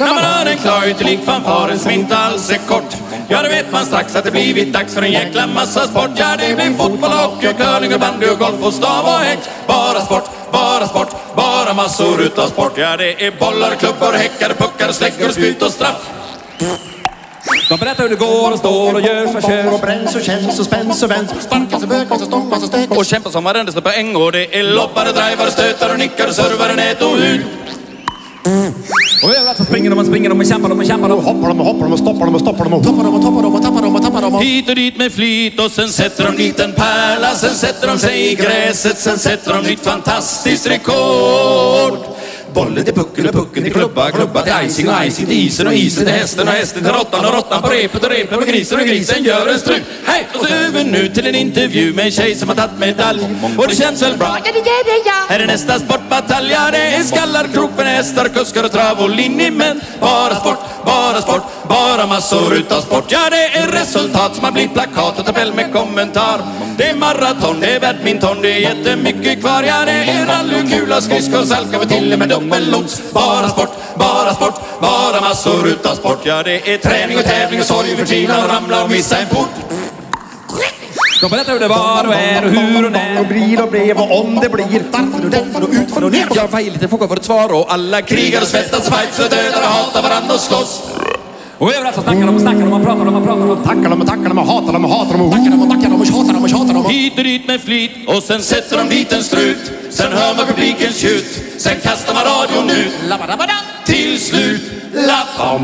När man hör en klar utelik fanfaren som inte alls är kort. Ja, då vet man strax att det blivit dags för en jäkla massa sport. Ja, det blir fotboll, hockey, curling och bandy och golf och stav och häck. Bara sport, bara sport, bara massor utav sport. Ja, det är bollar, klubbor, häckar, puckar, släggor, spjut och straff De berättar hur det går och står och gör och kör. Och bränns och känns och spänns och vänds. Sparkas och bökas och stångas och stökas. och kämpar som varenda står på äng och det är loppare, drivare, stötar och nickar, servare, nät och ut Och överallt så springer de och springer de och kämpar de och kämpar de. Hoppar de och hoppar de och stoppar de och stoppar de och toppar de och toppar de och tappar de och tappar de och... Hit och dit med flit och sen sätter de dit en pärla Sen sätter de sig i gräset, sen sätter de nytt fantastiskt rekord Bollen till pucken och pucken till klubba, klubba till icing och icing till isen och isen till hästen och hästen till råttan och råttan på repet och repet på grisen och grisen gör en strut. Hej! Och så över nu till en intervju med en tjej som har tagit medalj. Och det känns väl bra? Ja, det gör det ja. Här är nästa sportbatalj, ja det är skallar, krok med hästar, kuskar och trav och linjemän. Bara sport, bara sport, bara massor utav sport. Ja det är resultat som har blivit plakat och tabell med kommentar. Det är maraton, det är badminton, det är jättemycket kvar. Ja det är rally, kula, skridskor, salka till och med dubbellots. Bara sport, bara sport, bara massor utav sport. Ja det är träning och tävling och sorg och förtvivlan och ramla och missa en port. De berättar hur det var och är och hur och när. Och blir och blev och om det blir. Därför och därför och utför och ner. Ja, vad är lite fråga för ett svar och alla krigar och svettas, fights och dödar och hatar varandra och slåss. Och överallt så snackar de och snackar de och pratar de och pratar de. Tackar dem och tackar dem och hatar dem och hatar dem och backar dem och backar dem Hit och dit med flit och sen sätter de dit en strut. Sen hör man publikens tjut. Sen kastar man radion ut. Till slut, lappam.